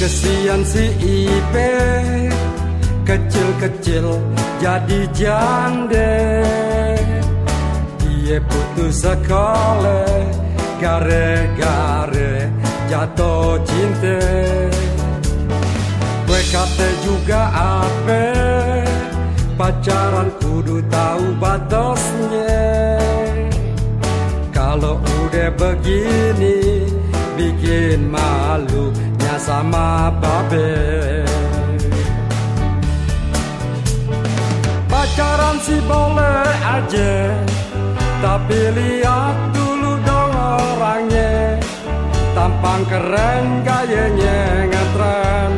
Kesian si Ipe Kecil-kecil jadi jande. Dia putus sekolah Gare-gare jatuh cinta. Gue kata juga apa Pacaran kudu tahu batasnya Kalau udah begini Bikin malunya sama babe. Pacaran sih boleh aja Tapi lihat dulu dong orangnya. Tampang keren gayanya ngetren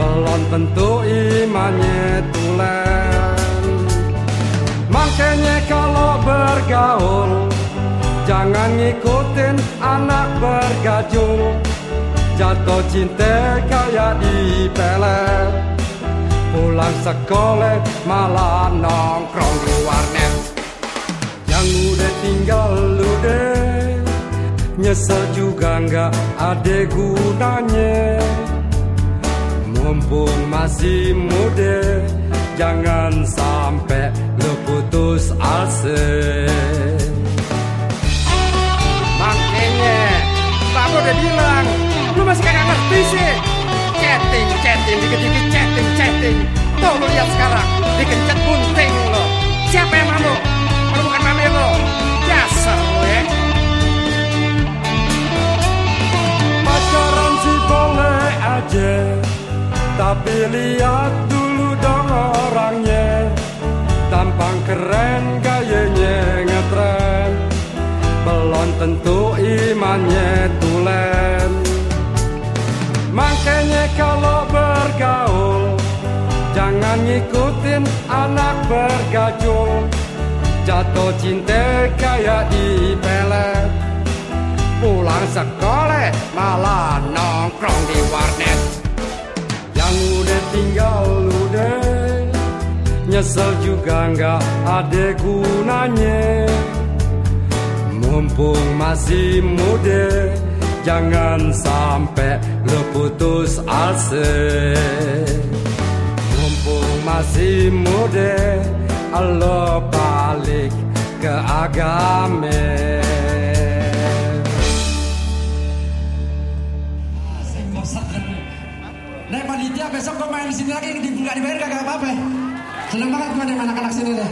Belum tentu imannya tulen. Makanya kalau bergaul Jangan ngikutin anak bergajul Jatuh cinta kayak di pelet Pulang sekolah malah nongkrong di warnet. Yang udah tinggal udah Nyesel juga nggak ada gunanya. Mumpung masih muda Jangan sampai lu putus asa Chatting, dikit-dikit chatting, chatting. Tuh lu lihat sekarang, dikencet bunting lo. Siapa yang malu? Kalau bukan mami lo. Dasar lo ya. Pacaran sih boleh aja Tapi lihat dulu dong orangnya Tampang keren gayanya ngetren Belum tentu imannya tulen Makanya kalau ngikutin anak bergajul Jatuh cinta kayak di pelet. Pulang sekolah malah nongkrong di warnet. Yang udah tinggal udah Nyesel juga nggak ada gunanya. Mumpung masih muda Jangan sampai lo putus Mumpung masih muda Lo balik ke agama Nek panitia besok gue main di sini lagi nggak dibayar kagak apa-apa. Seneng banget nih anak-anak sini deh.